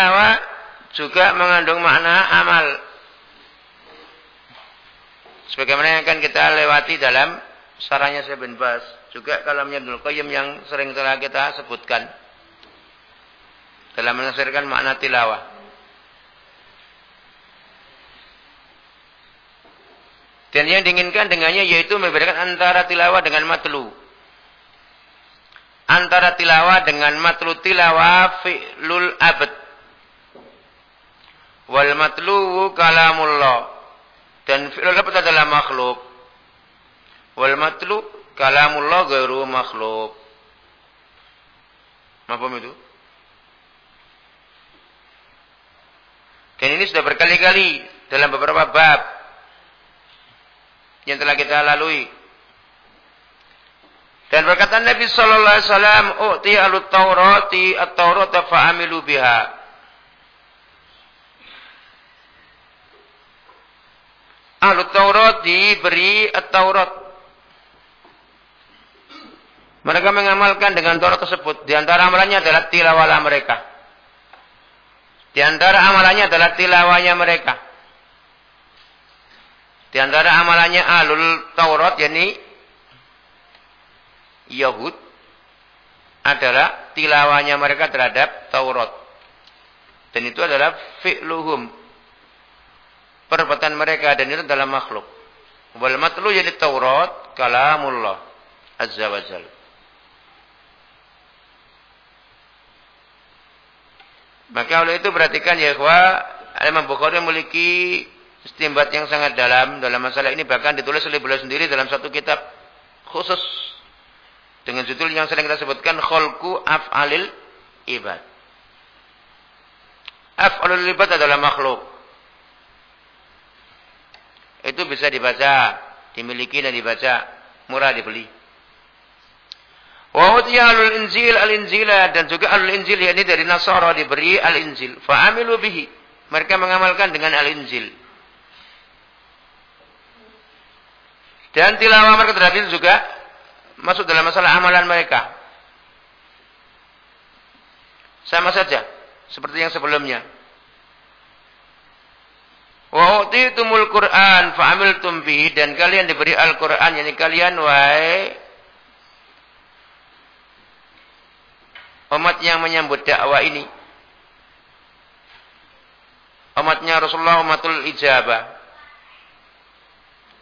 tilawah juga mengandung makna amal. Sebagaimana yang akan kita lewati dalam saranya Syekh bin Bas. Juga kalamnya Ibnu Qayyim yang sering telah kita sebutkan. Dalam menafsirkan makna tilawah. Dan yang diinginkan dengannya yaitu membedakan antara tilawah dengan matlu. Antara tilawah dengan matlu tilawah fi'lul abad. Wal matlu kalamullah. Dan fi'lul abad adalah makhluk. Wal matlu kalamullah gairu makhluk. Apa itu? Dan ini sudah berkali-kali dalam beberapa bab yang telah kita lalui. Dan berkata Nabi sallallahu alaihi wasallam, "Uti alut Taurati at-Taurata fa'amilu biha." Ahlu Taurat diberi At-Taurat. Mereka mengamalkan dengan Taurat tersebut. Di antara amalannya adalah tilawalah mereka. Di antara amalannya adalah tilawanya mereka. Di antara amalannya Ahlul Taurat, yakni Yahud, adalah tilawanya mereka terhadap Taurat. Dan itu adalah fi'luhum, perbuatan mereka dan itu dalam makhluk. Wal matlu jadi Taurat kalamullah azza wa jal. Maka oleh itu perhatikan ya ikhwa, Imam Bukhari memiliki istimbat yang sangat dalam dalam masalah ini bahkan ditulis oleh beliau sendiri dalam satu kitab khusus dengan judul yang sering kita sebutkan kholku af'alil ibad. Af'alul ibad adalah makhluk. Itu bisa dibaca, dimiliki dan dibaca, murah dibeli. Wa alul injil al-injila dan juga alul injil yakni dari Nasara diberi al-injil. Fa'amilu bihi. Mereka mengamalkan dengan al-injil. Dan tilawah mereka terhadap itu juga masuk dalam masalah amalan mereka. Sama saja seperti yang sebelumnya. Wa utitumul Qur'an fa'amiltum bihi dan kalian diberi Al-Qur'an yakni kalian wahai umat yang menyambut dakwah ini. Umatnya Rasulullah umatul ijabah.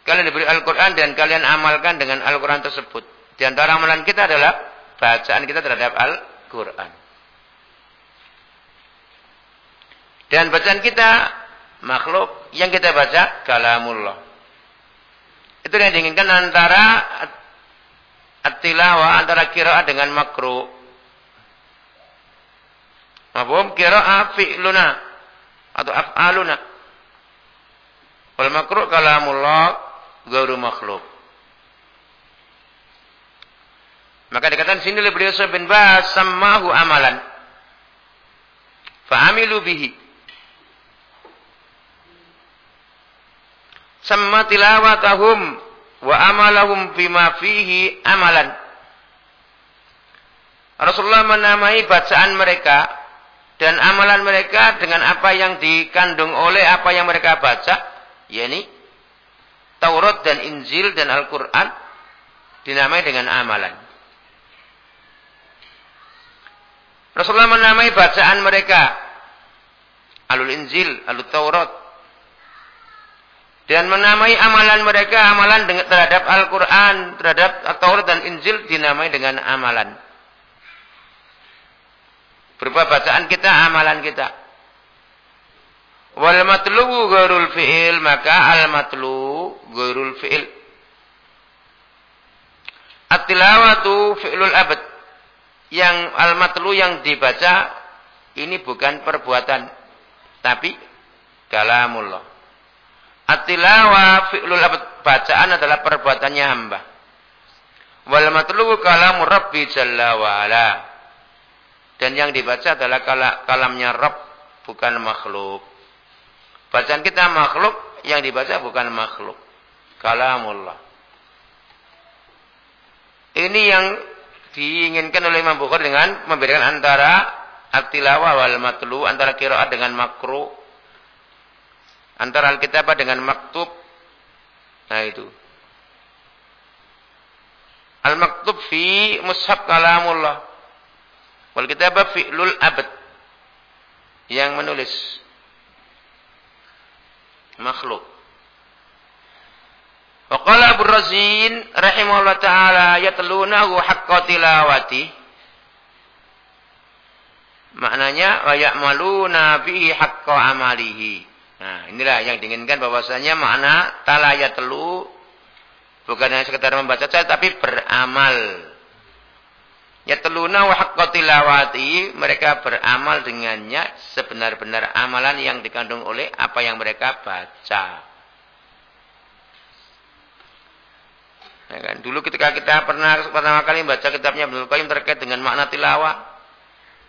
Kalian diberi Al-Quran dan kalian amalkan dengan Al-Quran tersebut. Di antara amalan kita adalah bacaan kita terhadap Al-Quran. Dan bacaan kita makhluk yang kita baca kalamullah. Itu yang diinginkan antara at-tilawah antara qiraah dengan makruh. Mafhum qiraah fi'luna atau af'aluna. Wal makruh kalamullah ghairu makhluk. Maka dikatakan sini oleh beliau bin Bas samahu amalan. Fa'amilu bihi. Sama tilawatahum wa amalahum bima fihi amalan. Rasulullah menamai bacaan mereka dan amalan mereka dengan apa yang dikandung oleh apa yang mereka baca, yakni Taurat dan Injil dan Al-Quran dinamai dengan amalan. Rasulullah menamai bacaan mereka Alul Injil, Alul Taurat, dan menamai amalan mereka amalan terhadap Al-Quran, terhadap Taurat dan Injil dinamai dengan amalan. Berupa bacaan kita, amalan kita. Wal matlu ghairul fi'il, maka al matlu ghairul fi'il. At-tilawatu fi'lul abad. Yang al matlu yang dibaca ini bukan perbuatan, tapi kalamullah. At-tilawa fi'lul bacaan adalah perbuatannya hamba. Wal matlubu kalamu Rabbi jalla wa ala. Dan yang dibaca adalah kalamnya Rabb, bukan makhluk. Bacaan kita makhluk, yang dibaca bukan makhluk. Kalamullah. Ini yang diinginkan oleh Imam Bukhari dengan membedakan antara At-tilawah wal matlu antara qiraat dengan makruh. Antara al-kitabah dengan maktub. Nah itu. Al-maktub fi mushaf kalamullah. Wal kitabah fi'lul abad. Yang menulis. Makhluk. Wa qala Abu Razin rahimahullah taala yatlunahu haqqa tilawati. Maknanya wa ya'maluna bihi haqqa amalihi. Nah, inilah yang diinginkan bahwasanya makna talayatlu bukan hanya sekedar membaca saja tapi beramal. Yatluna wa haqqa tilawati, mereka beramal dengannya sebenar-benar amalan yang dikandung oleh apa yang mereka baca. Ya kan? Dulu ketika kita pernah pertama kali baca kitabnya Ibnu Qayyim terkait dengan makna tilawah,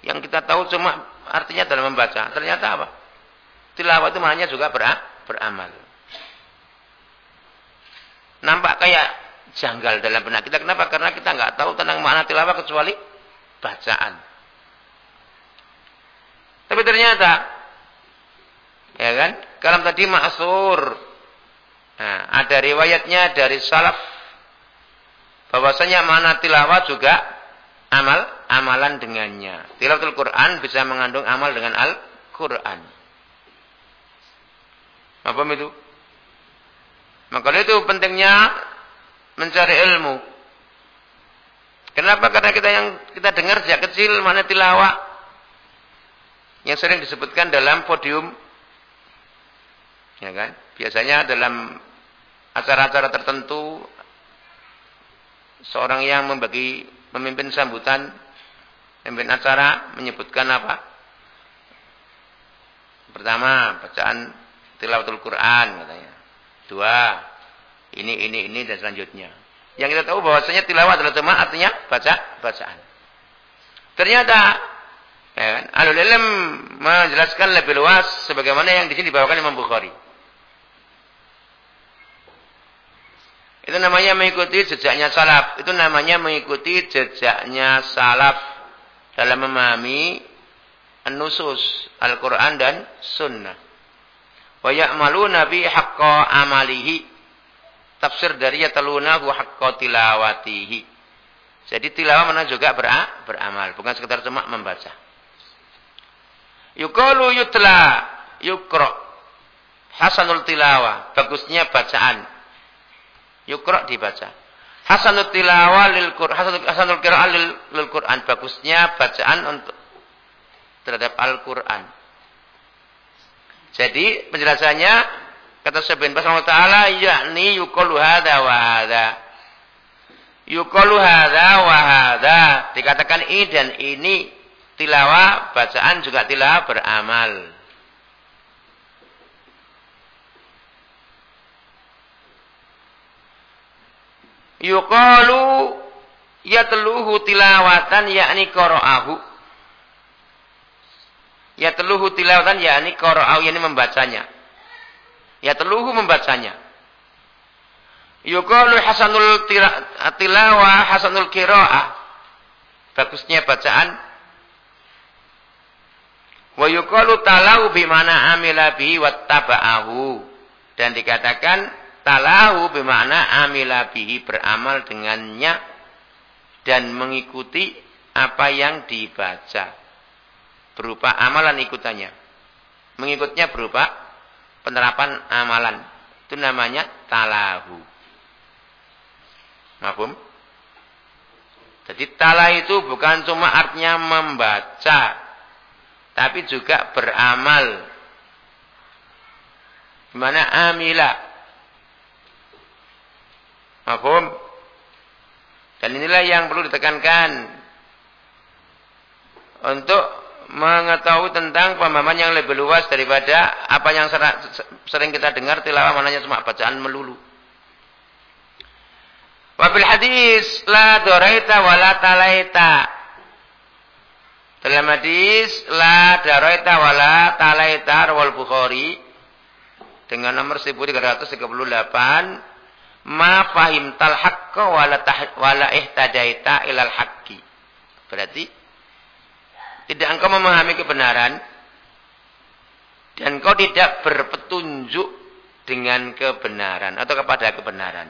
yang kita tahu cuma artinya dalam membaca. Ternyata apa? Tilawah itu maknanya juga ber beramal. Nampak kayak janggal dalam benak kita. Kenapa? Karena kita nggak tahu tentang makna tilawah kecuali bacaan. Tapi ternyata, ya kan? Kalau tadi maksur, nah, ada riwayatnya dari salaf bahwasanya mana tilawah juga amal amalan dengannya. Tilawatul Quran bisa mengandung amal dengan Al-Quran. Apa itu? Maka itu pentingnya mencari ilmu. Kenapa? Karena kita yang kita dengar sejak kecil mana tilawah yang sering disebutkan dalam podium, ya kan? Biasanya dalam acara-acara tertentu seorang yang membagi memimpin sambutan, memimpin acara menyebutkan apa? Pertama, bacaan tilawatul Quran katanya. Dua, ini ini ini dan selanjutnya. Yang kita tahu bahwasanya tilawah adalah cuma artinya baca bacaan. Ternyata ya kan, alul ilm menjelaskan lebih luas sebagaimana yang di sini dibawakan Imam Bukhari. Itu namanya mengikuti jejaknya salaf. Itu namanya mengikuti jejaknya salaf dalam memahami nusus Al-Quran dan Sunnah. Wa ya'maluna bi haqqa amalihi. Tafsir dari yatalunahu haqqa tilawatihi. Jadi tilawah mana juga beramal. Bukan sekedar cuma membaca. Yukalu yutla yukro. Hasanul tilawah. Bagusnya bacaan Yukra dibaca. Hasanul tilawah lil Qur'an, hasanul, hasanul qira'ah lil, lil Qur'an. Bagusnya bacaan untuk terhadap Al-Qur'an. Jadi penjelasannya kata Syekh bin Bas taala yakni yuqalu hadza wa hadza. Yuqalu wa. Dikatakan ini dan ini tilawah bacaan juga tilawah beramal. yuqalu yatluhu tilawatan yakni qara'ahu yatluhu tilawatan yakni qara'ahu yakni membacanya. Yatluhu membacanya. Yuqalu hasanul tilawah hasanul qira'ah. Bagusnya bacaan. Wa yuqalu talau bimana amila bihi wattaba'ahu. Dan dikatakan Talahu bermakna amila bihi beramal dengannya dan mengikuti apa yang dibaca. Berupa amalan ikutannya. Mengikutnya berupa penerapan amalan. Itu namanya talahu. Mafhum? Jadi tala itu bukan cuma artinya membaca. Tapi juga beramal. Gimana amila Mafhum? Dan inilah yang perlu ditekankan untuk mengetahui tentang pemahaman yang lebih luas daripada apa yang sering kita dengar tilawah mananya cuma bacaan melulu. Wabil hadis la doraita wa la talaita. Dalam hadis la doraita wa la talaita rawal Bukhari dengan nomor 1338 ma fahim haqqa wala wala ihtadaita ilal haqqi. Berarti tidak engkau memahami kebenaran dan engkau tidak berpetunjuk dengan kebenaran atau kepada kebenaran.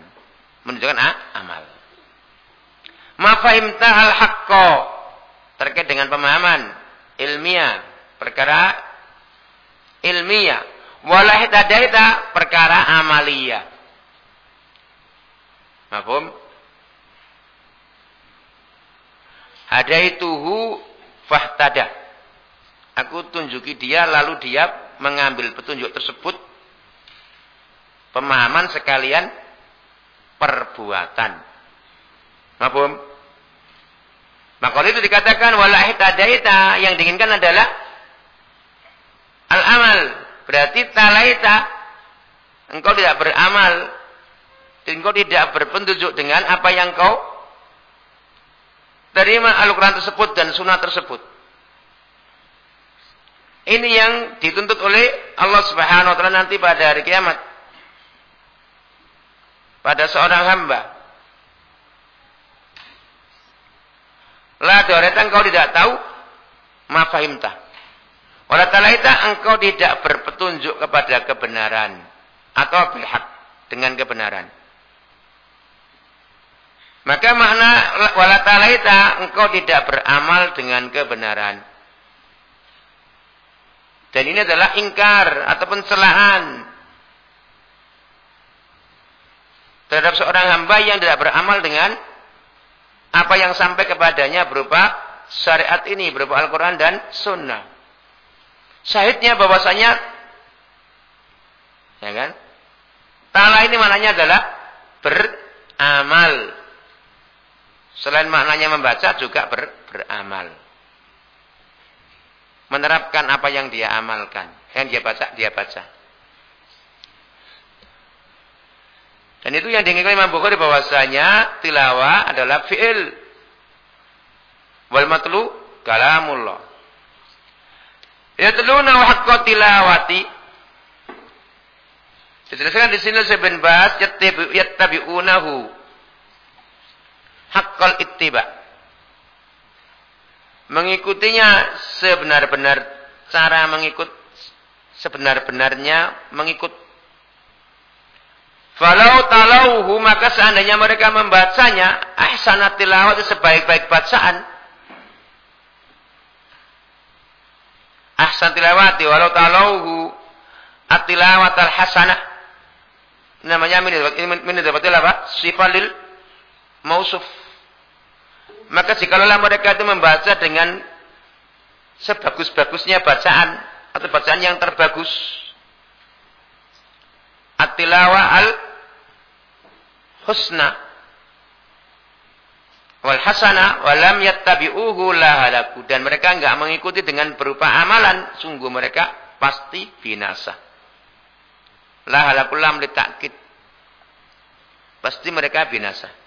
Menunjukkan ah, amal. Mafahimta al haqqo terkait dengan pemahaman ilmiah, perkara ilmiah. Walah tadaita perkara amalia. Mafhum? Hadaituhu fahtada. Aku tunjuki dia lalu dia mengambil petunjuk tersebut pemahaman sekalian perbuatan. Mafhum? Maka itu dikatakan wala tadaita yang diinginkan adalah al-amal. Berarti talaita engkau tidak beramal, engkau tidak berpetunjuk dengan apa yang kau terima Al-Quran tersebut dan sunnah tersebut. Ini yang dituntut oleh Allah Subhanahu wa taala nanti pada hari kiamat. Pada seorang hamba. La doreta engkau tidak tahu ma fahimta. Wala talaita engkau tidak berpetunjuk kepada kebenaran atau bilhaq dengan kebenaran. Maka makna wala talaita engkau tidak beramal dengan kebenaran. Dan ini adalah ingkar ataupun celahan terhadap seorang hamba yang tidak beramal dengan apa yang sampai kepadanya berupa syariat ini, berupa Al-Quran dan Sunnah. Syahidnya bahwasanya, ya kan? Ta'ala ini maknanya adalah beramal. Selain maknanya membaca juga ber, beramal menerapkan apa yang dia amalkan. Yang dia baca, dia baca. Dan itu yang diinginkan Imam Bukhari bahwasanya tilawah adalah fi'il. Wal matlu kalamullah. Yatluna wa haqqa tilawati. Dijelaskan di sini Ibn Bas yattabi'unahu haqqal ittiba' mengikutinya sebenar-benar cara mengikut sebenar-benarnya mengikut. Falau talauhu maka seandainya mereka membacanya ahsanat tilawat sebaik-baik bacaan. Ahsan tilawati walau talauhu at-tilawat al-hasanah namanya min dapat apa? Sifalil mausuf maka jikalau mereka itu membaca dengan sebagus-bagusnya bacaan atau bacaan yang terbagus. Atilawa al husna wal hasana walam yattabi'uhu lahalaku dan mereka enggak mengikuti dengan berupa amalan sungguh mereka pasti binasa. Lahalaku lam litakid. Pasti mereka binasa.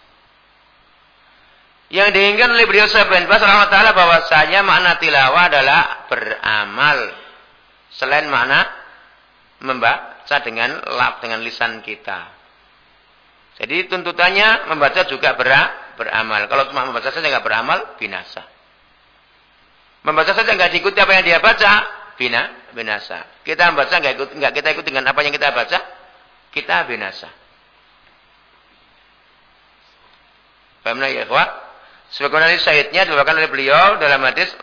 Yang diinginkan oleh beliau Sahabat Bas taala bahwasanya makna tilawah adalah beramal. Selain makna membaca dengan lap dengan lisan kita. Jadi tuntutannya membaca juga ber beramal. Kalau cuma membaca saja nggak beramal, binasa. Membaca saja nggak diikuti apa yang dia baca, bina binasa. Kita membaca nggak ikut nggak kita ikut dengan apa yang kita baca, kita binasa. Paham ya? Sebagaimana syahidnya dibawakan oleh beliau dalam hadis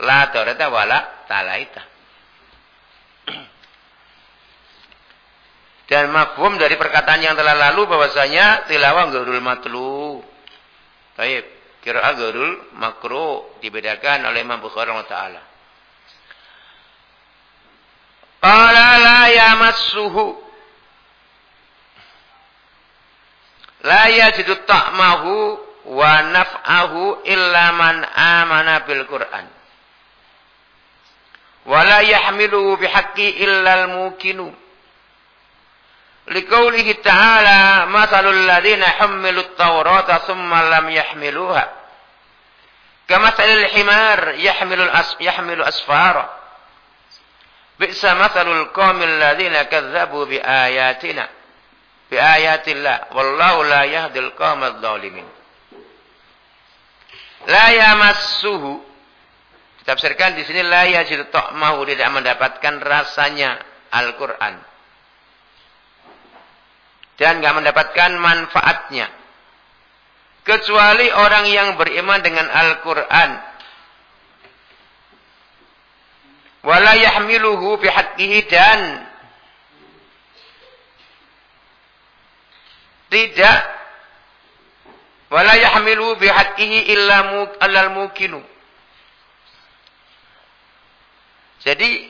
la doreta wala talaita. Dan mafhum dari perkataan yang telah lalu bahwasanya tilawah gurul matlu. Baik, kira gurul makro dibedakan oleh Imam Bukhari taala. Qala la yamassuhu la yajidu ta'mahu wa naf'ahu illa man amana bil Qur'an. Wa la yahmiluhu bihaqqi illa al mukinu. Liqaulihi ta'ala mathalul ladzina hummilut tawrata thumma lam yahmiluha. Kamathalil himar yahmilul as yahmilu asfara. Bi'sa mathalul qaumil ladzina kadzdzabu bi ayatina. Bi ayatillah wallahu la yahdil qaumadh dhalimin la yamassuhu Ditafsirkan di sini la yajidu ta'mahu tidak mendapatkan rasanya Al-Qur'an. Dan enggak mendapatkan manfaatnya. Kecuali orang yang beriman dengan Al-Quran. Wala yahmiluhu dan tidak wala yahmiluhu bihaqqihi illa alal mukinu. Jadi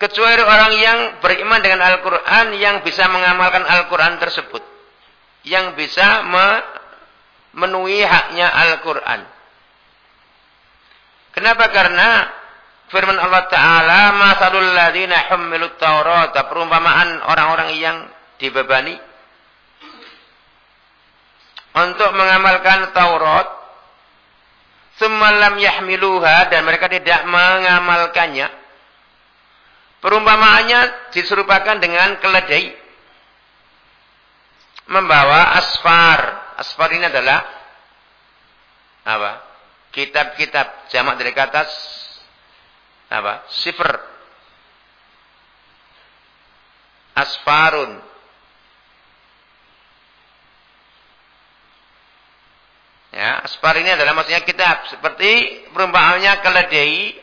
kecuali orang yang beriman dengan Al-Quran yang bisa mengamalkan Al-Quran tersebut. Yang bisa memenuhi haknya Al-Quran. Kenapa? Karena firman Allah Ta'ala, Masalul ladhina hummilut taurat, perumpamaan orang-orang yang dibebani untuk mengamalkan Taurat, semalam yahmiluha dan mereka tidak mengamalkannya. Perumpamaannya diserupakan dengan keledai membawa asfar Asfar ini adalah apa? Kitab-kitab jamak dari kata apa? Sifr. Asfarun. Ya, asfar ini adalah maksudnya kitab seperti perumpamaannya keledai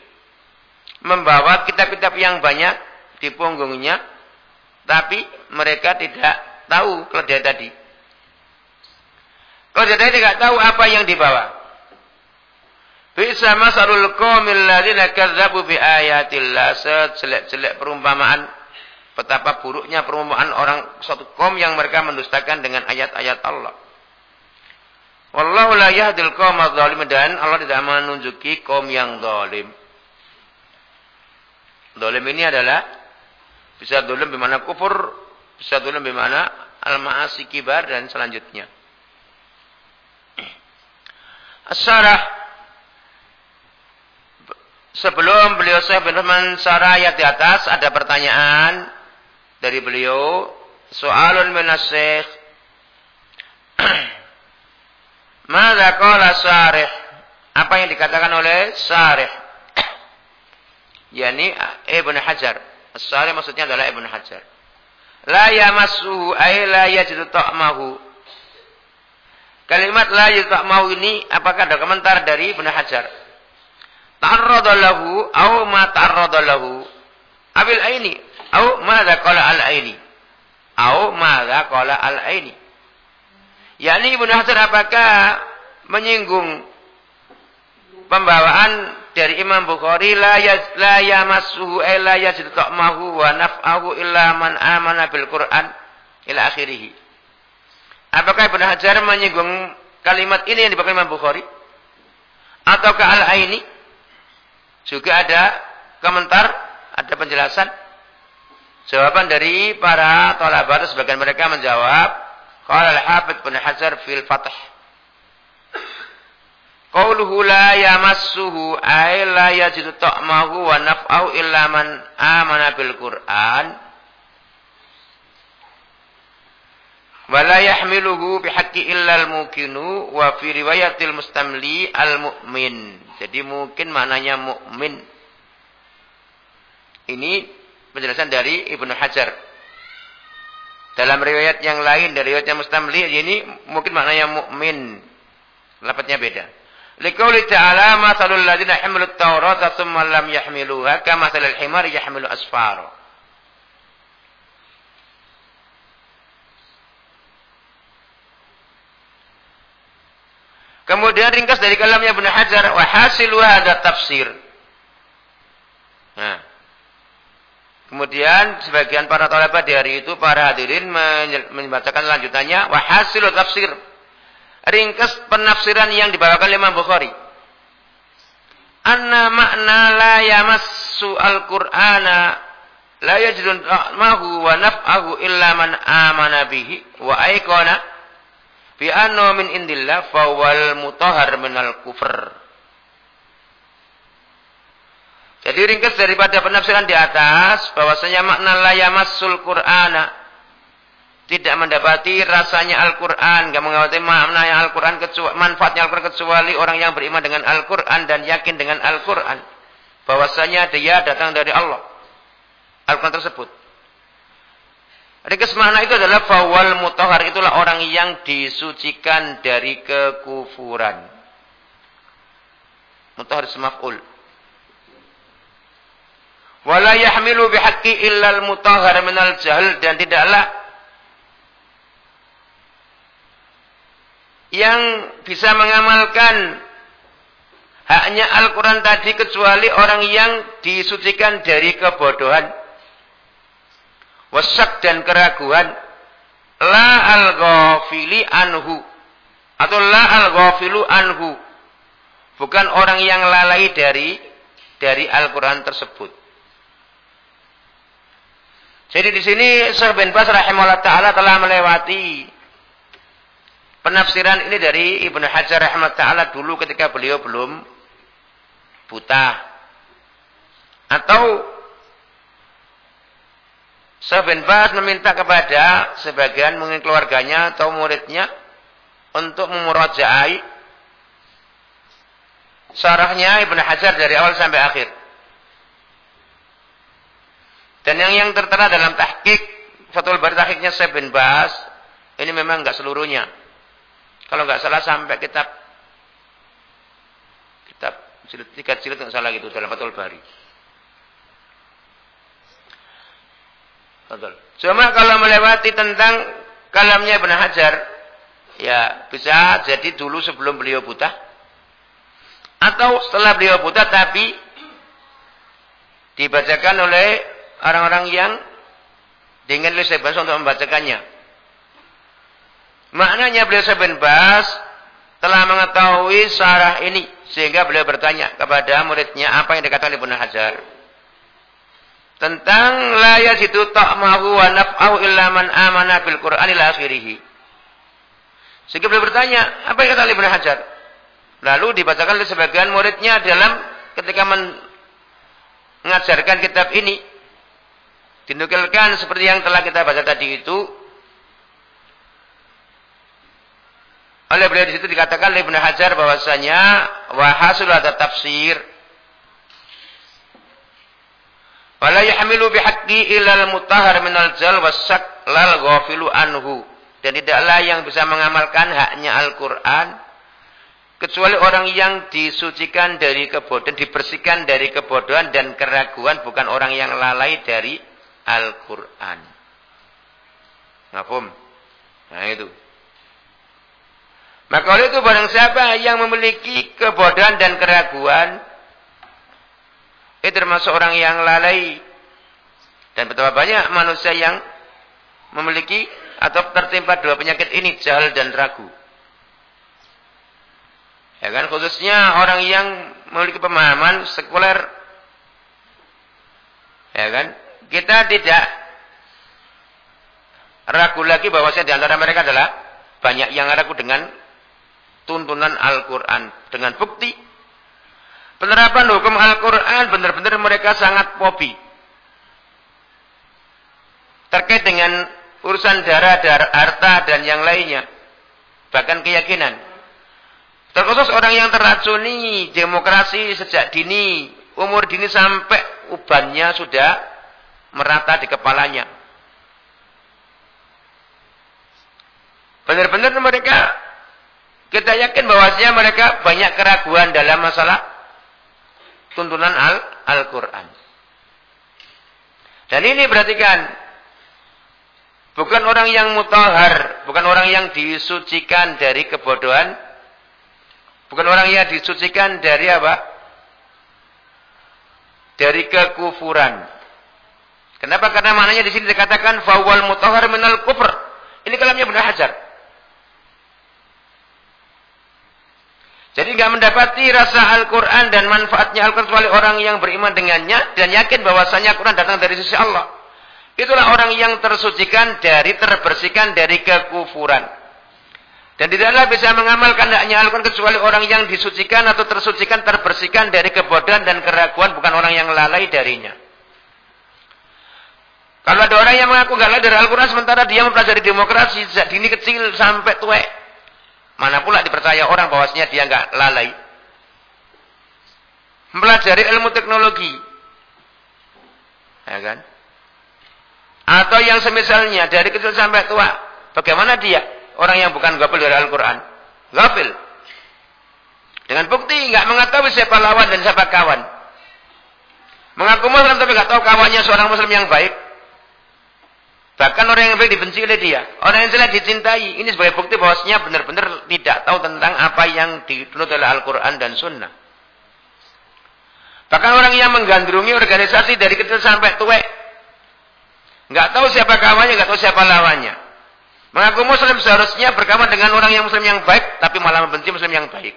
membawa kitab-kitab yang banyak di punggungnya tapi mereka tidak tahu keledai tadi. Kalau dia tidak tahu apa yang dibawa. Bisa masalul qawmil ladzina kadzabu bi ayatillah. Sejelek-jelek perumpamaan betapa buruknya perumpamaan orang suatu kaum yang mereka mendustakan dengan ayat-ayat Allah. Wallahu la yahdil qawma zalim dan Allah tidak menunjuki kaum yang zalim. Zalim ini adalah bisa zalim bimana kufur, bisa zalim bimana al-ma'asi kibar dan selanjutnya. Syarah sebelum beliau saya Rahman syarah ayat di atas ada pertanyaan dari beliau soalun minasyikh Mada qala syarih apa yang dikatakan oleh syarih yakni Ibnu Hajar Syarih maksudnya adalah Ibnu Hajar la yamassuhu ay la yajidu ta'mahu Kalimat la mau ini apakah ada komentar dari Ibnu Hajar? Ta'arrada lahu au ma ta'arrada lahu. Abil aini au madza qala al aini. Au madza qala al aini. Yani Ibnu Hajar apakah menyinggung pembawaan dari Imam Bukhari la ya la yamassuhu la yajidu ta'mahu wa naf'ahu illa man amana bil Qur'an ila akhirih. Apakah Ibnu Hajar menyinggung kalimat ini yang dipakai Imam Bukhari? Ataukah Al-Aini? Juga ada komentar, ada penjelasan. Jawaban dari para tolabar sebagian mereka menjawab, qala al-Hafidz Ibnu Hajar fil Fath. Qauluhu la yamassuhu ay la yajidu ta'mahu wa naf'ahu illa man amana bil Qur'an wala yahmiluhu bihaqqi illal mukinu wa fi riwayatil mustamli al mu'min. Jadi mungkin maknanya mukmin. Ini penjelasan dari Ibnu Hajar. Dalam riwayat yang lain dari riwayatnya mustamli ini mungkin maknanya mukmin. Lafadznya beda. Liqauli ta'ala masalul ladzina hamilut tawrata tsumma lam yahmiluha kama masalul himar yahmilu asfara. Kemudian ringkas dari kalamnya Ibnu Hajar wa hasilu hadza tafsir. Nah. Kemudian sebagian para talabat di hari itu para hadirin membacakan lanjutannya wa hasilu tafsir. Ringkas penafsiran yang dibawakan Imam Bukhari. Anna makna la yamassu al-Qur'ana la yajidun ta'mahu wa naf'ahu illa man amana bihi wa aikona Bi anna min indillah fawal mutahhar minal kufr. Jadi ringkas daripada penafsiran di atas bahwasanya makna la yamassul Qur'ana tidak mendapati rasanya Al-Quran, nggak mengawati makna Al-Quran kecuali manfaatnya Al-Quran kecuali orang yang beriman dengan Al-Quran dan yakin dengan Al-Quran, bahwasanya dia datang dari Allah. Al-Quran tersebut. Ringkas makna itu adalah fawal mutahar itulah orang yang disucikan dari kekufuran. Mutahar semaf'ul. Wala yahmilu bihaqqi illa al-mutahhar minal jahl dan tidaklah yang bisa mengamalkan haknya Al-Quran tadi kecuali orang yang disucikan dari kebodohan, wasak dan keraguan, la al-ghafili anhu atau la al-ghafilu anhu bukan orang yang lalai dari dari Al-Quran tersebut. Jadi di sini Syekh bin Bas rahimahullah taala telah melewati Penafsiran ini dari Ibnu Hajar rahmat taala dulu ketika beliau belum buta. Atau Syekh Bas meminta kepada sebagian mungkin keluarganya atau muridnya untuk memurajaai syarahnya Ibnu Hajar dari awal sampai akhir. Dan yang yang tertera dalam tahqiq Fathul Bari tahqiqnya Syekh bin Bas ini memang enggak seluruhnya. Kalau nggak salah sampai kitab kitab jilid tiga jilid nggak salah gitu dalam Fathul Bari. Betul. Cuma kalau melewati tentang kalamnya Ibn Hajar, ya bisa jadi dulu sebelum beliau buta, atau setelah beliau buta tapi dibacakan oleh orang-orang yang dengan oleh untuk membacakannya. Maknanya beliau bin Bas telah mengetahui syarah ini sehingga beliau bertanya kepada muridnya apa yang dikatakan Ibnu Hajar tentang la yazidu ta'mahu wa naf'ahu illa man amana bil Qur'an ila akhirih. Sehingga beliau bertanya, apa yang kata Ibnu Hajar? Lalu dibacakan oleh sebagian muridnya dalam ketika mengajarkan kitab ini dinukilkan seperti yang telah kita baca tadi itu Oleh beliau di situ dikatakan oleh Ibnu Hajar bahwasanya wahasul ada tafsir. Wala yahmilu bihaqqi ilal mutahhar minal jal wasak lal ghafilu anhu. Dan tidaklah yang bisa mengamalkan haknya Al-Qur'an kecuali orang yang disucikan dari kebodohan, dibersihkan dari kebodohan dan keraguan bukan orang yang lalai dari Al-Qur'an. Ngafum? Nah itu. Maka oleh itu barang siapa yang memiliki kebodohan dan keraguan, itu termasuk orang yang lalai. Dan betapa banyak manusia yang memiliki atau tertimpa dua penyakit ini, jahil dan ragu. Ya kan, khususnya orang yang memiliki pemahaman sekuler. Ya kan, kita tidak ragu lagi bahwasanya di antara mereka adalah banyak yang ragu dengan tuntunan Al-Quran. Dengan bukti penerapan hukum Al-Quran benar-benar mereka sangat popi. Terkait dengan urusan darah, darah, harta dan yang lainnya. Bahkan keyakinan. Terkhusus orang yang teracuni demokrasi sejak dini, umur dini sampai ubannya sudah merata di kepalanya. Benar-benar mereka kita yakin bahwasanya mereka banyak keraguan dalam masalah tuntunan Al-Quran. Dan ini perhatikan. Bukan orang yang mutahar. Bukan orang yang disucikan dari kebodohan. Bukan orang yang disucikan dari apa? Dari kekufuran. Kenapa? Karena maknanya di sini dikatakan fawal mutahar minal kufur. Ini kalamnya benar hajar. Jadi nggak mendapati rasa Al-Quran dan manfaatnya Al-Quran kecuali orang yang beriman dengannya dan yakin bahwasanya Al-Quran datang dari sisi Allah. Itulah orang yang tersucikan dari terbersihkan dari kekufuran. Dan tidaklah bisa mengamalkan haknya Al-Quran kecuali orang yang disucikan atau tersucikan, terbersihkan dari kebodohan dan keraguan, bukan orang yang lalai darinya. Kalau Ada orang yang mengaku nggak dari Al-Quran sementara dia mempelajari demokrasi sejak dini kecil sampai tua. Mana pula dipercaya orang bahwasanya dia nggak lalai. Mempelajari ilmu teknologi. Ya kan? Atau yang semisalnya dari kecil sampai tua. Bagaimana dia? Orang yang bukan gafil dari Al-Quran. Gafil. Dengan bukti nggak mengetahui siapa lawan dan siapa kawan. Mengaku muslim tapi nggak tahu kawannya seorang muslim yang baik. Bahkan orang yang baik dibenci oleh dia. Orang yang jelek dicintai. Ini sebagai bukti bahwasanya benar-benar tidak tahu tentang apa yang dituntut oleh Al-Quran dan Sunnah. Bahkan orang yang menggandrungi organisasi dari kecil sampai tua. Nggak tahu siapa kawannya, nggak tahu siapa lawannya. Mengaku muslim seharusnya berkawan dengan orang yang muslim yang baik, tapi malah membenci muslim yang baik.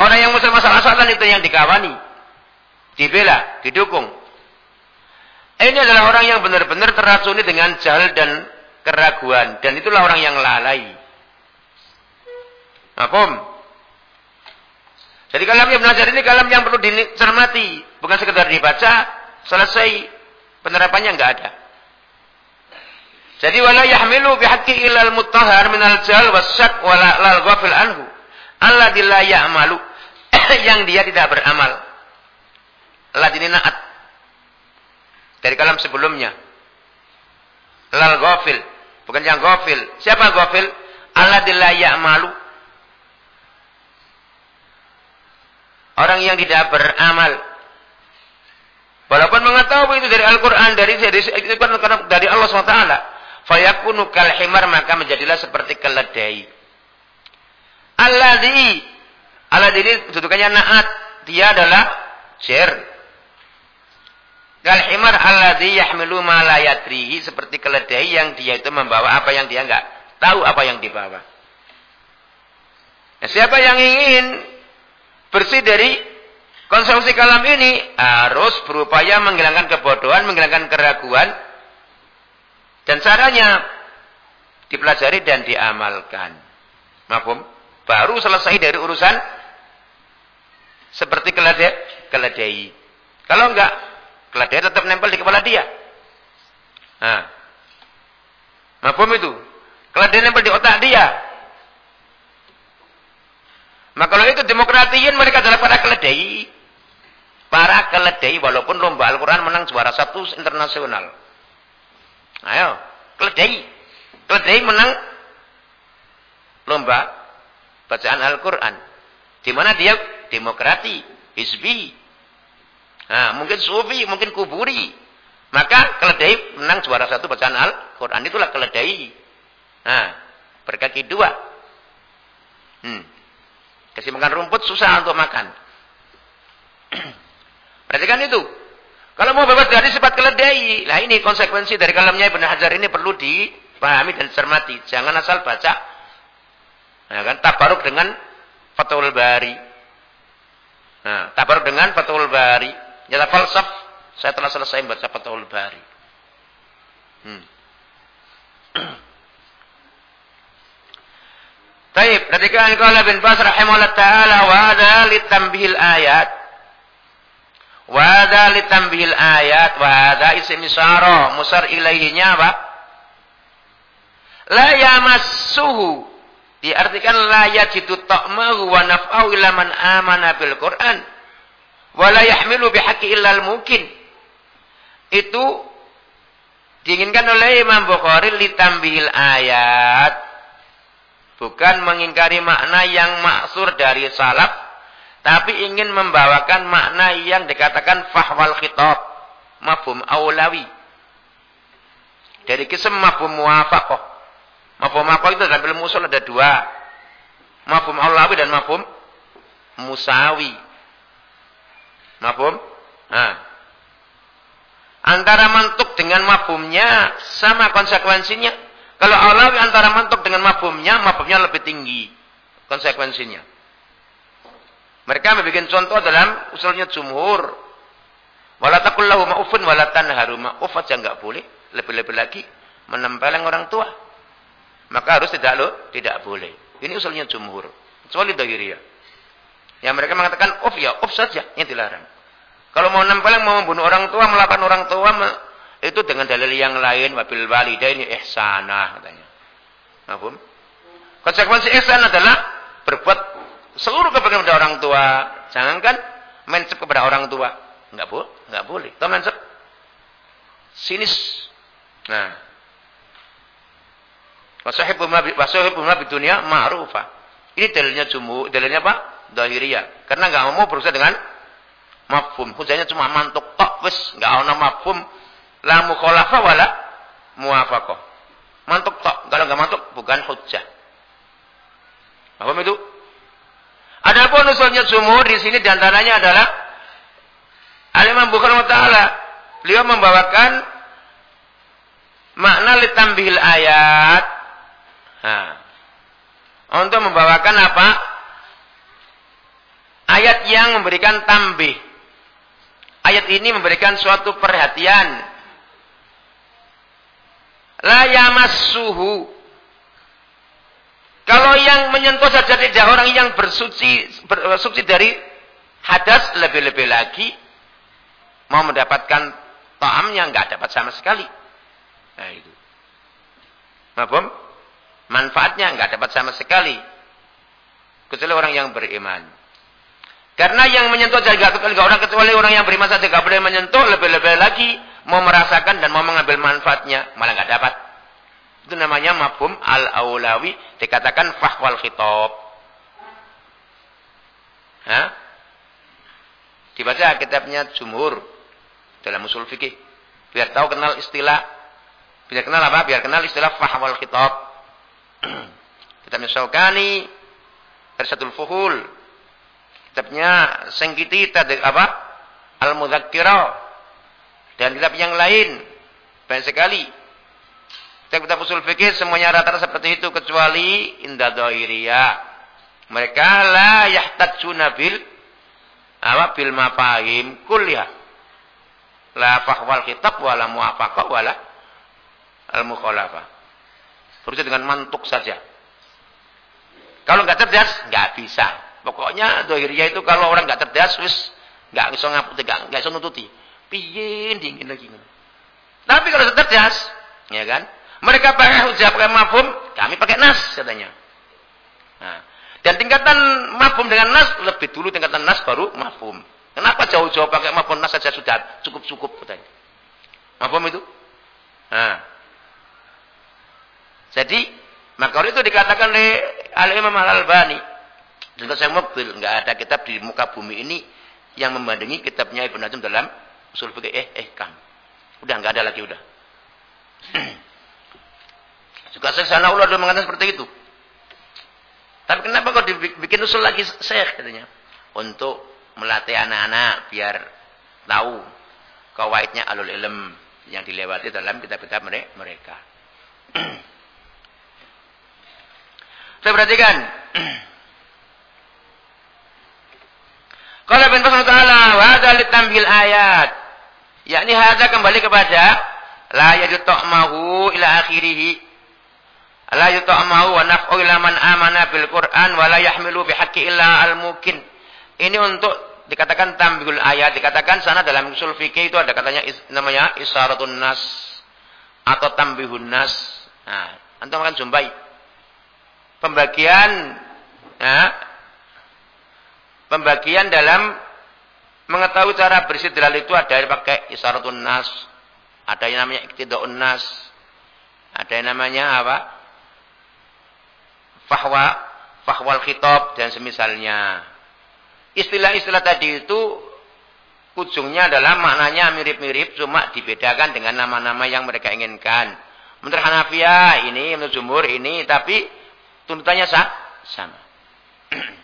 Orang yang muslim asal-asalan itu yang dikawani. Dibela, didukung. Ini adalah orang yang benar-benar teracuni dengan jahil dan keraguan. Dan itulah orang yang lalai. Makum. Jadi kalam yang belajar ini kalam yang perlu dicermati. Bukan sekedar dibaca, selesai. Penerapannya enggak ada. Jadi wala yahmilu bihaqqi ilal mutahhar minal jahl wasyak wala lal ghafil anhu. Allah la ya'malu yang dia tidak beramal. Naat dari kalam sebelumnya. Lal gofil. Bukan yang gofil. Siapa gofil? Allah malu. Orang yang tidak beramal. Walaupun mengetahui itu dari Al-Quran, dari, dari, dari Allah SWT. Fayakunu kalhimar maka menjadilah seperti keledai. Alladhi. Alladhi ini dudukannya naat. Dia adalah jer. Kal himar alladhi yahmilu ma la yatrihi seperti keledai yang dia itu membawa apa yang dia enggak tahu apa yang dibawa. Nah, siapa yang ingin bersih dari konsumsi kalam ini harus berupaya menghilangkan kebodohan, menghilangkan keraguan dan caranya dipelajari dan diamalkan. Mafhum? Baru selesai dari urusan seperti keledai. keledai. Kalau enggak Keledai tetap nempel di kepala dia. Nah. Mafhum itu? Keledai nempel di otak dia. Maka kalau itu demokratiin mereka adalah para keledai. Para keledai walaupun lomba Al-Quran menang juara satu internasional. Ayo, keledai. Keledai menang lomba bacaan Al-Quran. Di mana dia demokrati, hizbi, Nah, mungkin sufi, mungkin kuburi. Maka keledai menang juara satu bacaan Al-Quran. Itulah keledai. Nah, berkaki dua. Hmm. Kasih makan rumput susah untuk makan. Perhatikan itu. Kalau mau bebas dari sifat keledai, lah ini konsekuensi dari kalamnya Ibn Hajar ini perlu dipahami dan dicermati. Jangan asal baca. Nah, kan tabaruk dengan Fathul Bari. Nah, tabaruk dengan Fathul Bari. Jala falsaf, saya telah selesai membaca Fathul Bari. Hmm. Taib, ketika qala bin Bas rahimahullah taala wa hadza litambihil ayat. Wa hadza litambihil ayat wa hadza isim isyara, musar ilaihinya apa? La yamassuhu diartikan la yajidu ta'mahu wa naf'ahu illa man amana bil Qur'an wala yahmilu bihaqqi illal mungkin. Itu diinginkan oleh Imam Bukhari litambihil ayat. Bukan mengingkari makna yang maksur dari salaf, tapi ingin membawakan makna yang dikatakan fahwal khitab, mafhum aulawi. Dari kisah mafhum muwafaqah. Mafhum muwafaqah itu dalam ilmu usul ada dua. Mafhum aulawi dan mafhum musawi. Mafhum? Nah. Antara mantuk dengan mafhumnya sama konsekuensinya. Kalau alawi antara mantuk dengan mafhumnya, mafhumnya lebih tinggi konsekuensinya. Mereka membuat contoh dalam usulnya jumhur. Wala taqullahu ma'ufun wala tanharu ma'uf aja enggak boleh. Lebih-lebih lagi menempeleng orang tua. Maka harus tidak lo, tidak boleh. Ini usulnya jumhur. Kecuali dahiriyah. Yang mereka mengatakan off ya off saja yang dilarang. Kalau mau nempel mau membunuh orang tua, melakukan orang tua itu dengan dalil yang lain wabil walidaini ihsanah katanya. Paham? Konsekuensi ihsan adalah berbuat seluruh kebaikan kepada orang tua. Jangankan mensep kepada orang tua. Enggak boleh, enggak boleh. Tahu mensep? Sinis. Nah. Wasahibu ma bi dunia ma'rufah. Ini dalilnya jumu, dalilnya apa? Dahiriyah. Karena enggak mau berusaha dengan mafhum. Hujahnya cuma mantuk tok wis, enggak ana mafhum la mukhalafa wala muwafaqah. Mantuk tok. Kalau enggak mantuk bukan hujah. Apa itu? Adapun usulnya jumhur di sini di antaranya adalah Al-Imam Bukhari Ta'ala. Beliau membawakan makna litambil ayat. Nah, untuk membawakan apa? Ayat yang memberikan tambih. Ayat ini memberikan suatu perhatian. La yamassuhu kalau yang menyentuh saja tidak orang yang bersuci, bersuci dari hadas lebih-lebih lagi mau mendapatkan ta'amnya nggak dapat sama sekali. Nah itu. Mahfum? Manfaatnya nggak dapat sama sekali. Kecuali orang yang beriman. Karena yang menyentuh saja nggak orang kecuali orang yang beriman saja nggak boleh menyentuh lebih-lebih lagi mau merasakan dan mau mengambil manfaatnya malah nggak dapat. Itu namanya mafhum al-aulawi dikatakan fahwal khitab. Hah? Dibaca kitabnya Jumhur dalam usul fikih. Biar tahu kenal istilah. Biar kenal apa? Biar kenal istilah fahwal khitab. kitabnya Syaukani Tersatul Fuhul. Kitabnya Sengkiti apa? Al-Mudzakkirah. Dan kitab yang lain banyak sekali Kitab-kitab usul fikih semuanya rata-rata seperti itu kecuali indah dohiriyah. Mereka la yahtajuna bil apa bil mafahim kuliah. La fahwal kitab wala muafaqah wala al mukhalafah. Berusaha dengan mantuk saja. Kalau nggak cerdas, nggak bisa. Pokoknya dohiriyah itu kalau orang nggak cerdas, wis nggak bisa ngaput, nggak bisa nututi. Piye dingin lagi. Tapi kalau cerdas, ya kan? Mereka pakai hujah, pakai mafhum, kami pakai nas katanya. Nah, dan tingkatan mafhum dengan nas lebih dulu tingkatan nas baru mafhum. Kenapa jauh-jauh pakai mafhum nas saja sudah cukup-cukup katanya. Mafhum itu? Nah. Jadi, maka itu dikatakan oleh Al-Imam Al-Albani. Dan saya mobil, nggak ada kitab di muka bumi ini yang membandingi kitabnya Ibn Najm dalam usul fikih eh eh kam. Udah nggak ada lagi udah. Juga Syekh Sanaullah sudah mengatakan seperti itu. Tapi kenapa kok dibikin usul lagi Syekh katanya? Untuk melatih anak-anak biar tahu kawaidnya alul ilm yang dilewati dalam kitab-kitab mereka. Saya perhatikan. Kalau bin Basma Ta'ala, wa hadha litambil ayat. Yakni hadha kembali kepada la yajut ta'mahu ila akhirih La yuta'amahu wa naf'u ila man amana bil Qur'an wa la yahmilu haqqi illa al mukin. Ini untuk dikatakan tambihul ayat, dikatakan sana dalam usul fikih itu ada katanya namanya isyaratun nas atau tambihun nas. Nah, antum akan jumpai pembagian ya, pembagian dalam mengetahui cara dalil itu ada yang pakai isyaratun nas, ada yang namanya iktidaun nas, ada yang namanya apa? fahwa, fahwal khitab dan semisalnya. Istilah-istilah tadi itu ujungnya adalah maknanya mirip-mirip cuma dibedakan dengan nama-nama yang mereka inginkan. Menurut Hanafiya ini, menurut Jumhur ini, tapi tuntutannya sama.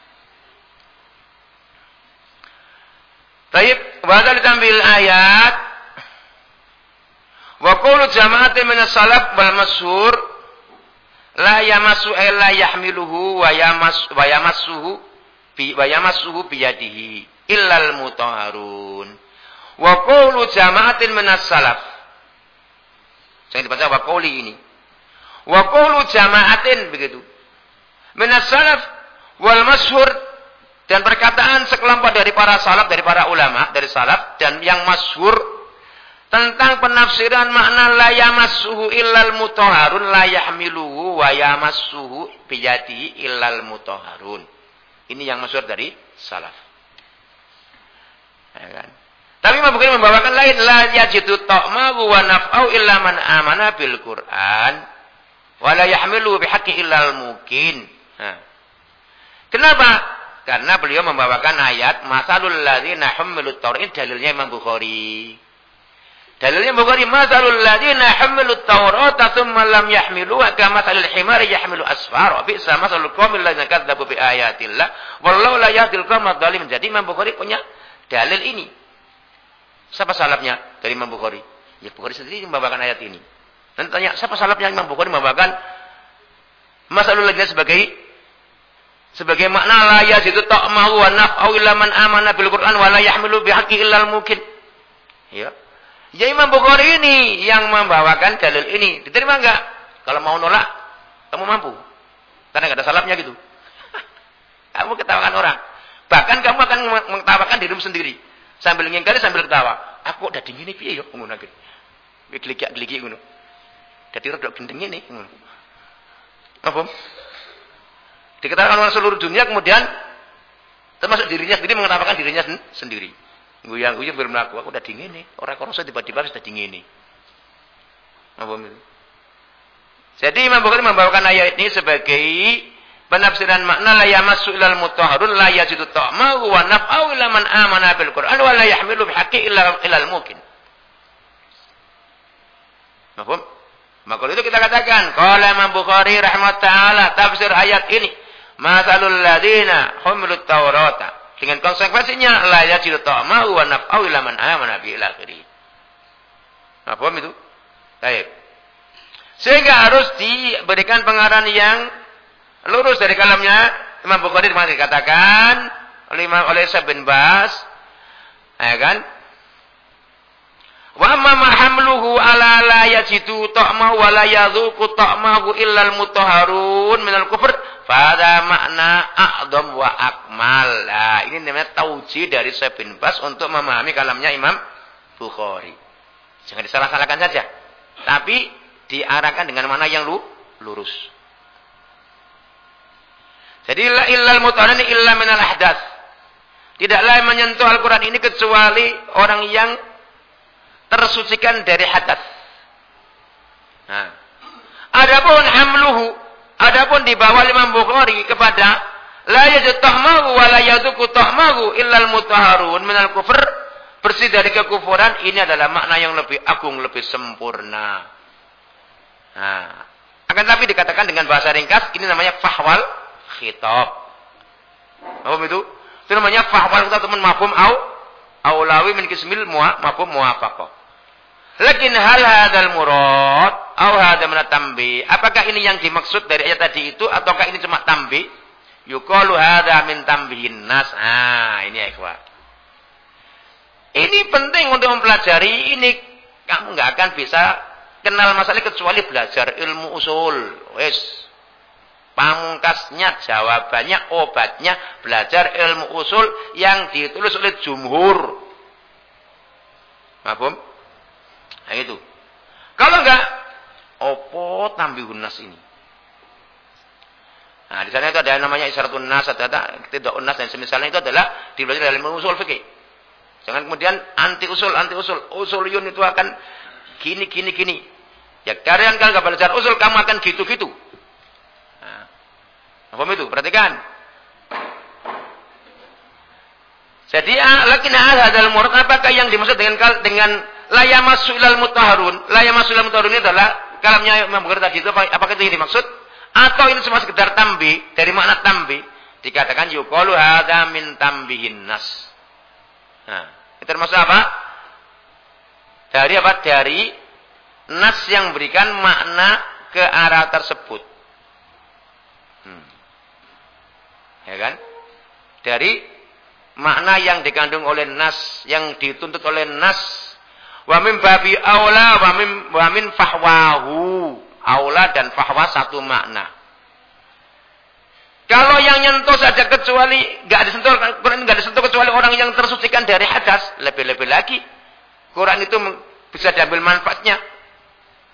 Baik, bahasa ditambil ayat. Wa qulu jama'atin min as-salaf wal masyhur la yamassu illa yahmiluhu wa yamas wa yamassuhu bi wa yamassuhu biyadihi illal mutahharun wa qawlu jama'atin minas salaf. Jangan dibaca wa qawli ini. Wa qawlu jama'atin begitu. Minas salaf wal masyhur Dan perkataan sekelompok dari para salaf, dari para ulama, dari salaf, dan yang masyhur tentang penafsiran makna la yamassuhu illal mutahharun la yahmiluhu wa yamassuhu illal mutahharun. Ini yang masyhur dari salaf. Ya kan? Tapi Imam Bukhari membawakan lain la yajidu ta'mahu wa naf'au illa man amana bil Qur'an wa la yahmiluhu bihaqqi illal mungkin. Nah. Kenapa? Karena beliau membawakan ayat masalul ladzina hummilut taurat dalilnya Imam Bukhari. Dalilnya Bukhari masalul ladzina hummilut taurat tsumma lam yahmiluha kama masalul himari yahmilu asfar. Bi'sa masalul qaumil ladzina kadzabu bi ayatillah wallahu la yahdil qaumadh dhalimin. Jadi Imam Bukhari punya dalil ini. Siapa salafnya dari Imam Bukhari? Ya Bukhari sendiri membawakan ayat ini. Dan tanya, siapa salafnya Imam Bukhari membawakan masalul ladzina sebagai sebagai makna la yazidu ta'mahu wa naf'u illa man amana bil Qur'an wa la yahmilu bihaqqi illa mungkin. Ya. Ya Imam Bukhari ini yang membawakan dalil ini. Diterima enggak? Kalau mau nolak, kamu mampu. Karena enggak ada salahnya gitu. kamu ketawakan orang. Bahkan kamu akan mengetawakan dirimu sendiri. Sambil ngingkari sambil ketawa. Aku udah dingin piye yo ngono iki. Gligik-gligik ngono. Dadi rada gendeng ini ngono. Apa? Dikatakan orang seluruh dunia kemudian termasuk dirinya sendiri mengatakan dirinya sen sendiri. Guyang-guyang bermelaku, aku udah dingin nih. Orang korosnya tiba-tiba sudah dingin nih. Apa itu? Jadi Imam Bukhari membawakan ayat ini sebagai penafsiran makna la yamassu ilal mutahharun la yajidu ta'mahu wa naf'u illa man amana bil Qur'an wa la yahmilu bihaqqi illa ilal mungkin. Mahfum? Maka itu kita katakan, qala Imam Bukhari rahmat taala tafsir ayat ini Masalul ladina humilut taurata. Dengan konsekuensinya la yajidu ta'mahu wa naf'au ila man amana bi ila akhiri. Apa itu? Baik. Sehingga harus diberikan pengarahan yang lurus dari kalamnya Imam Bukhari masih dikatakan oleh Imam oleh Syekh bin Bas ya kan Wa amma hamluhu ala la yajidu ta'mahu wa la yadhuqu ta'mahu illa al-mutahharun minal kufr pada makna a'dham wa akmal. Nah, ini namanya tauji dari Syekh bin Bas untuk memahami kalamnya Imam Bukhari. Jangan disalah-salahkan saja. Tapi diarahkan dengan mana yang lu, lurus. Jadi la illal mutahharin illa minal ahdath. Tidaklah menyentuh Al-Quran ini kecuali orang yang tersucikan dari hadas. Nah. Adapun hamluhu Adapun di bawah Imam Bukhari kepada la yajid tahmahu wa la yaduku tahmahu illal mutahharun minal kufur bersih dari kekufuran ini adalah makna yang lebih agung, lebih sempurna. Nah, akan tapi dikatakan dengan bahasa ringkas ini namanya fahwal khitab. Apa itu? Itu namanya fahwal kita teman mafhum au aulawi min kismil mu'a mafhum muwafaqah. Lakin hal hadal murad atau hadal mana tambi. Apakah ini yang dimaksud dari ayat tadi itu ataukah ini cuma tambi? Yukalu hada min tambihin nas. Ah, ini ya. Ini penting untuk mempelajari ini. Kamu nggak akan bisa kenal masalah kecuali belajar ilmu usul. Wes. Pamungkasnya, jawabannya, obatnya belajar ilmu usul yang ditulis oleh jumhur. Mahfum? Nah itu. Kalau enggak, opo tambihun nas ini? Nah, di sana itu ada yang namanya isyaratun nas, ada tidak unas dan semisalnya itu adalah dibelajar dalam usul fikih. Jangan kemudian anti usul, anti usul. Usuliyun itu akan gini, gini, gini. Ya kalian kalau nggak belajar usul, kamu akan gitu-gitu. Nah, apa itu? Perhatikan. Jadi, ah, lakin hadal murad apakah yang dimaksud dengan dengan la yamassu ilal mutahharun. La yamassu ilal mutahharun ini adalah kalamnya Imam Bukhari tadi itu apakah itu yang dimaksud? Atau ini cuma sekedar tambi dari makna tambi dikatakan yuqalu hadza min tambihin nas. Nah, itu termasuk apa? Dari apa? Dari nas yang berikan makna ke arah tersebut. Hmm. Ya kan? Dari makna yang dikandung oleh nas, yang dituntut oleh nas Wa min babi aula wa min wa min fahwahu. Aula dan fahwa satu makna. Kalau yang nyentuh saja kecuali nggak disentuh Quran nggak disentuh kecuali orang yang tersucikan dari hadas, lebih-lebih lagi Quran itu bisa diambil manfaatnya.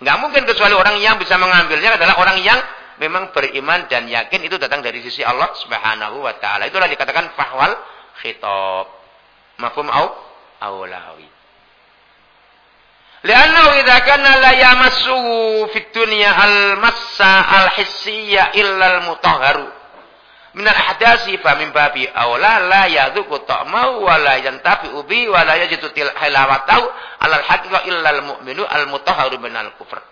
Nggak mungkin kecuali orang yang bisa mengambilnya adalah orang yang memang beriman dan yakin itu datang dari sisi Allah Subhanahu wa taala. Itulah dikatakan fahwal khitab. Mafhum au aulawi. Liannahu idza kana la yamassu fid dunya al-massa al-hissiyya illa al-mutahharu min al-ahdasi fa min babi aula la yadhuku ta'mau wa la yantafi ubi wa la yajidu hilawatahu ala al-haqiqa illa al-mu'minu al-mutahharu min al-kufr.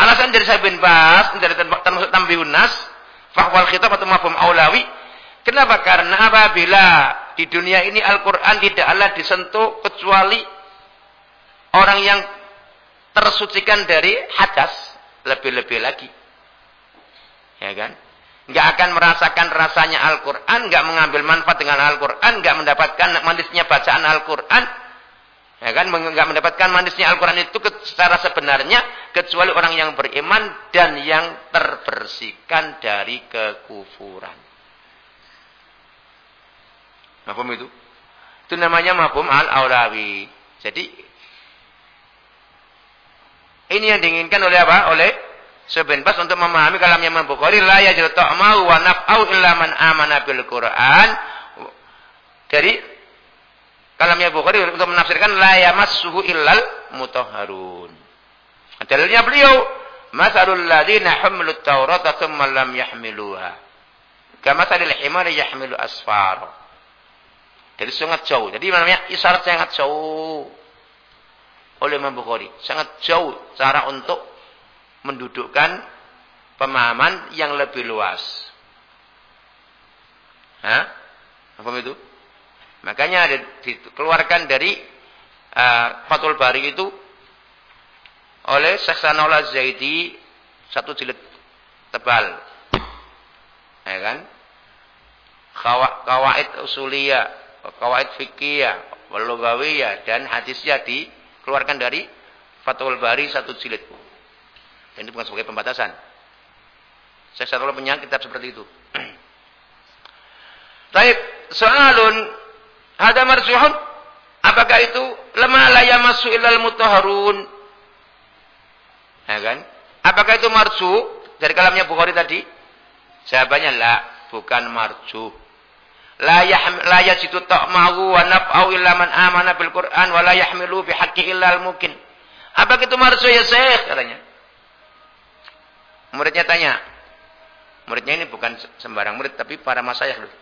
Alasan dari saya bin Bas, dari termasuk tambihun nas, fahwal khitab atau mafhum aulawi. Kenapa? Karena apabila di dunia ini Al-Quran tidaklah disentuh kecuali orang yang tersucikan dari hadas lebih-lebih lagi. Ya kan? Enggak akan merasakan rasanya Al-Quran, enggak mengambil manfaat dengan Al-Quran, enggak mendapatkan manisnya bacaan Al-Quran, ya kan? Enggak mendapatkan manisnya Al-Quran itu secara sebenarnya kecuali orang yang beriman dan yang terbersihkan dari kekufuran. Mafhum itu? Itu namanya mafhum al-aulawi. Jadi ini yang diinginkan oleh apa? Oleh Subin Bas untuk memahami kalamnya Imam Bukhari la yajru ta'mau wa naf'au illa man amana bil Quran. Dari kalamnya Bukhari untuk menafsirkan la yamassuhu illal mutahharun. Dalilnya beliau masalul ladzina hamilut Taurata tsumma lam yahmiluha. Kama salil himar yahmilu asfar. Jadi sangat jauh. Jadi namanya isyarat sangat jauh oleh Imam Bukhari. Sangat jauh cara untuk mendudukkan pemahaman yang lebih luas. Hah? Apa itu? Makanya dikeluarkan dari uh, Fathul Bari itu oleh Saksanola Zaidi satu jilid tebal. Ya kan? Kawaid usuliyah, kawaid fikiyah, walugawiyah dan hadisnya di keluarkan dari Fathul Bari satu jilid. Dan itu bukan sebagai pembatasan. Saya selalu punya kitab seperti itu. Baik, soalun ada marsuhun apakah itu lemah la masuk ilal mutahharun? Ya kan? Apakah itu marsu dari kalamnya Bukhari tadi? Jawabannya la, bukan marju la yahm la yajidu ta'mahu wa naf'au illa man amana bil Qur'an wa la yahmilu bi haqqi illa al mungkin. Apa itu marsu ya Syekh katanya. Muridnya tanya. Muridnya ini bukan sembarang murid tapi para masyayikh dulu.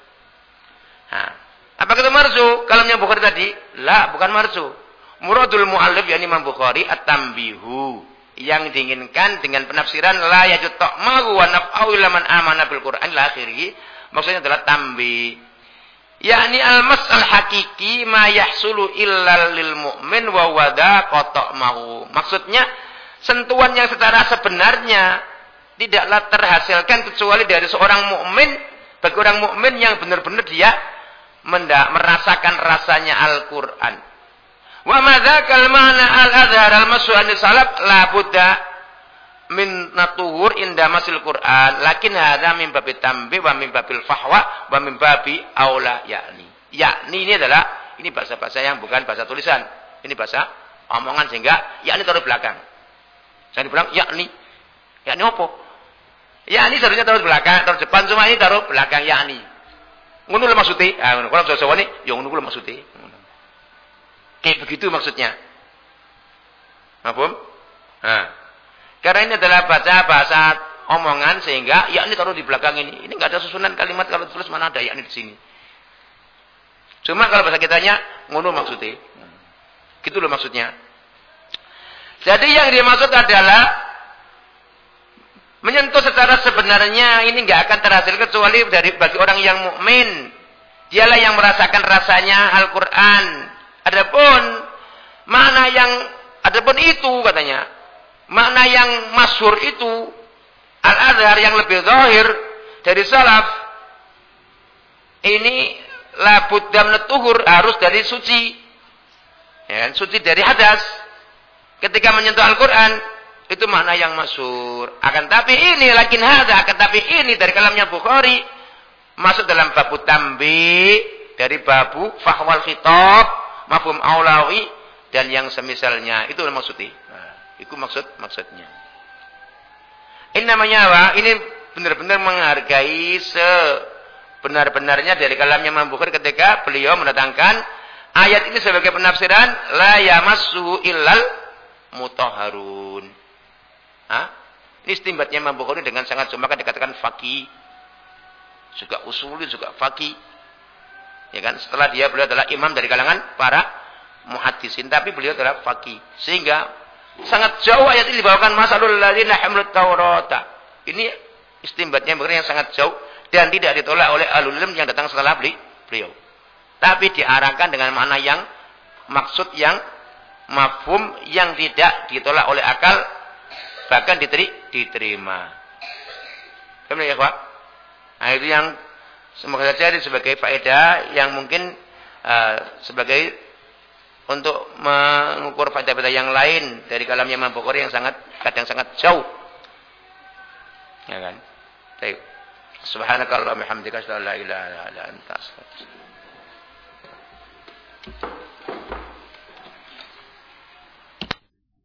Nah, apa itu marsu? Kalamnya Bukhari tadi, la bukan marsu. Muradul muallif yakni Imam Bukhari at-tanbihu yang diinginkan dengan penafsiran la yajud ta'mahu wa naf'au illa man amana bil Qur'an la akhirih maksudnya adalah tambih yakni al-mas al-hakiki ma yahsulu illa lil mu'min wa wada mahu. Maksudnya sentuhan yang secara sebenarnya tidaklah terhasilkan kecuali dari seorang mukmin bagi orang mukmin yang benar-benar dia mendak, merasakan rasanya Al-Qur'an. Wa madzakal ma'na al-adhar al-mas'ul salaf la budda min natuhur inda masil Quran lakin hadza min babi tambi wa min babil fahwa wa min babi aula yakni. Yakni ini adalah ini bahasa-bahasa yang bukan bahasa tulisan. Ini bahasa omongan sehingga yakni taruh belakang. Saya bilang yakni. Yakni apa? Yakni seharusnya taruh belakang taruh depan cuma ini taruh belakang yakni. Ngono lho maksudnya? Ah ngono. Kalau Jawa ini ya ngono lho maksudnya. Kayak begitu maksudnya. Apa? Nah, karena ini adalah baca bahasa omongan sehingga ya ini taruh di belakang ini. Ini nggak ada susunan kalimat kalau tulis mana ada yakni di sini. Cuma kalau bahasa kitanya ngono maksudnya. Gitu loh maksudnya. Jadi yang dia maksud adalah menyentuh secara sebenarnya ini nggak akan terhasil kecuali dari bagi orang yang mukmin. Dialah yang merasakan rasanya Al-Qur'an. Adapun mana yang adapun itu katanya makna yang masyhur itu al-azhar yang lebih zahir dari salaf ini labud dam tuhur harus dari suci ya, suci dari hadas ketika menyentuh Al-Quran itu makna yang masyhur akan tapi ini lakin hada akan tapi ini dari kalamnya Bukhari masuk dalam babu tambi dari babu fahwal khitab, mafhum aulawi dan yang semisalnya. Itu maksudnya. Itu maksud maksudnya. Ini namanya apa? Ini benar-benar menghargai sebenar-benarnya dari kalamnya Imam Bukhari ketika beliau mendatangkan ayat ini sebagai penafsiran la yamassuhu illal mutahharun. Hah? Ini istimbatnya Imam Bukhari dengan sangat maka dikatakan faqih. Juga usuli, juga faqih. Ya kan? Setelah dia beliau adalah imam dari kalangan para muhaddisin, tapi beliau adalah faqih. Sehingga sangat jauh ayat ini dibawakan masalul ladzina hamlut taurata. Ini istimbatnya yang sangat jauh dan tidak ditolak oleh alul ilm yang datang setelah beliau. Tapi diarahkan dengan makna yang maksud yang mafhum yang tidak ditolak oleh akal bahkan diteri, diterima. Paham ya, Pak? Nah, itu yang semoga saja sebagai faedah yang mungkin uh, sebagai untuk mengukur faedah-faedah yang lain dari kalamnya Imam Bukhari yang sangat kadang sangat jauh. Ya kan? Baik. Subhanakallahumma hamdika asyhadu an la ilaha illa anta astaghfiruka